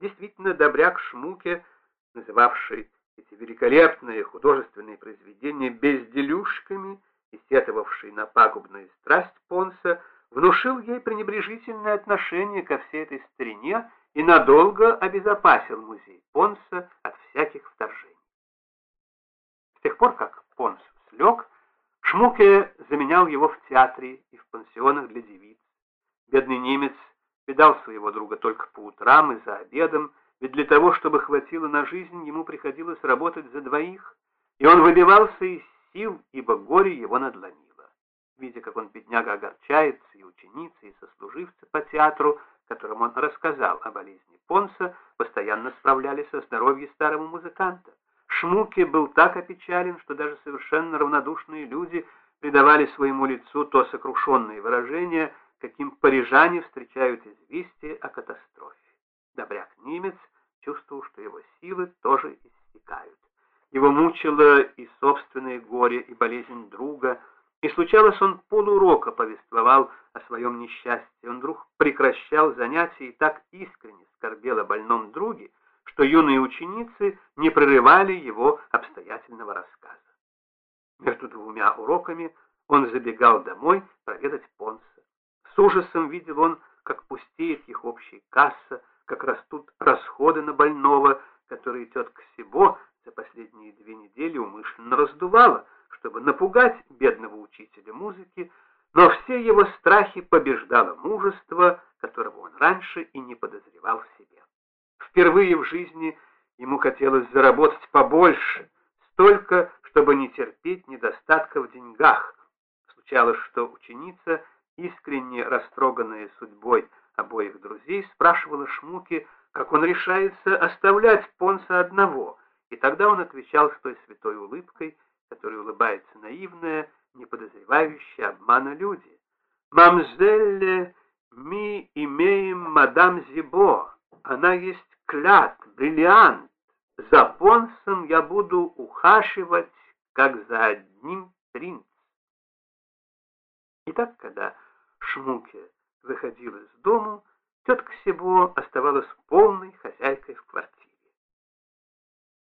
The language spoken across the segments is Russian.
Действительно, добряк Шмуке, называвший эти великолепные художественные произведения безделюшками и сетовавший на пагубную страсть Понса, внушил ей пренебрежительное отношение ко всей этой старине и надолго обезопасил музей Понса от всяких вторжений. С тех пор, как Понс слег, Шмуке заменял его в театре и в пансионах для девиц. Бедный немец видал своего друга только по утрам и за обедом, ведь для того, чтобы хватило на жизнь, ему приходилось работать за двоих, и он выбивался из сил, ибо горе его надломило. Видя, как он, бедняга, огорчается, и ученицы, и сослуживцы по театру, которым он рассказал о болезни Понса, постоянно справлялись о здоровье старого музыканта. Шмуке был так опечален, что даже совершенно равнодушные люди придавали своему лицу то сокрушенное выражение, каким парижане встречают известие о катастрофе. Добряк-немец чувствовал, что его силы тоже истекают. Его мучило и собственное горе, и болезнь друга, и случалось, он полурока повествовал о своем несчастье. Он вдруг прекращал занятия и так искренне скорбел о больном друге, что юные ученицы не прерывали его обстоятельного рассказа. Между двумя уроками он забегал домой проведать Понса. С ужасом видел он, как пустеет их общая касса, как растут расходы на больного, которые тетка Сибо за последние две недели умышленно раздувала, чтобы напугать бедного учителя музыки, но все его страхи побеждало мужество, которого он раньше и не подозревал в себе. Впервые в жизни ему хотелось заработать побольше, столько, чтобы не терпеть недостатка в деньгах. Случалось, что ученица, искренне растроганная судьбой обоих друзей, спрашивала Шмуки, как он решается оставлять Понса одного, и тогда он отвечал с той святой улыбкой, которой улыбается наивная, не подозревающая обмана люди. «Мамзелле, мы имеем мадам Зибо, она есть клад, бриллиант. За Понсом я буду ухашивать, как за одним принц. Итак, когда Шмуке выходил из дому, тетка Себо оставалась полной хозяйкой в квартире.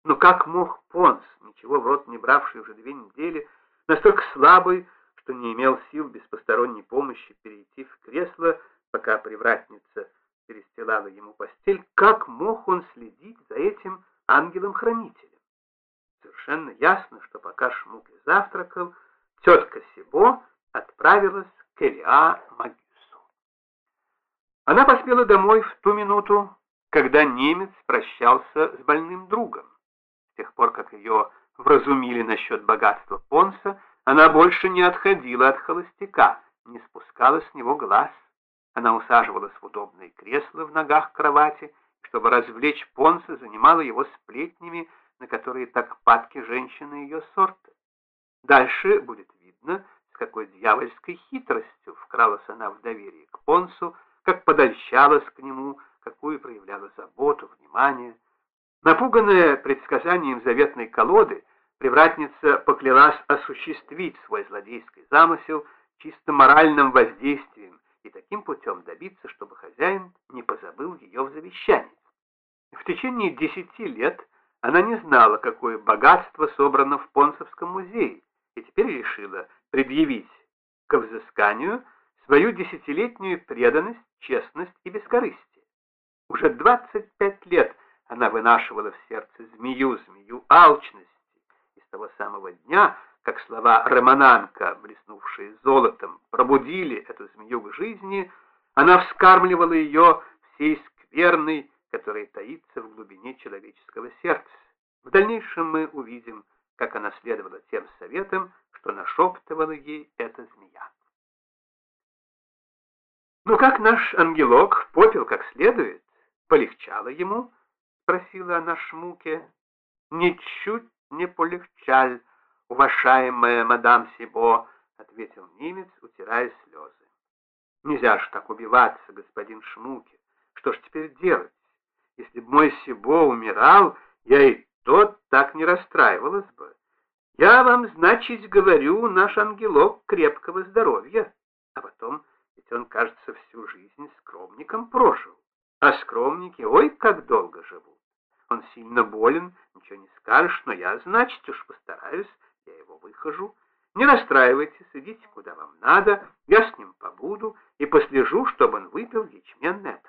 Но как мог Понс, ничего в рот не бравший уже две недели, настолько слабый, что не имел сил без посторонней помощи перейти в кресло, пока привратница перестилала ему постель, как мог он следить за этим ангелом-хранителем? Совершенно ясно, что пока Шмук завтракал, тетка Сибо отправилась к Элиа Магису. Она поспела домой в ту минуту, когда немец прощался с больным другом. С тех пор, как ее вразумили насчет богатства Понса, она больше не отходила от холостяка, не спускала с него глаз. Она усаживалась в удобное кресло в ногах кровати, чтобы развлечь Понса, занимала его сплетнями, на которые так падки женщины ее сорта. Дальше будет видно, какой дьявольской хитростью вкралась она в доверие к Понсу, как подольщалась к нему, какую проявляла заботу, внимание. Напуганная предсказанием заветной колоды, привратница поклялась осуществить свой злодейский замысел чисто моральным воздействием, и таким путем добиться, чтобы хозяин не позабыл ее в завещании. В течение десяти лет она не знала, какое богатство собрано в Понсовском музее, и теперь решила предъявить к взысканию свою десятилетнюю преданность, честность и бескорыстие. Уже 25 лет она вынашивала в сердце змею, змею алчности, и с того самого дня, как слова Романанка, блеснувшие золотом, пробудили эту змею к жизни, она вскармливала ее всей скверной, которая таится в глубине человеческого сердца. В дальнейшем мы увидим, как она следовала тем советам, что нашептывала ей эта змея. «Ну как наш ангелок попил как следует? Полегчало ему?» — спросила она Шмуке. «Ничуть не полегчаль», уважаемая мадам Сибо, — ответил немец, утирая слезы. Нельзя ж так убиваться, господин Шмуке. Что ж теперь делать? Если бы мой Сибо умирал, я и тот так не расстраивалась бы. Я вам, значит, говорю, наш ангелок крепкого здоровья. А потом, ведь он, кажется, всю жизнь скромником прожил. А скромники, ой, как долго живут. Он сильно болен, ничего не скажешь, но я, значит, уж постараюсь, я его выхожу. Не расстраивайтесь, идите куда вам надо, я с ним побуду и послежу, чтобы он выпил ячменное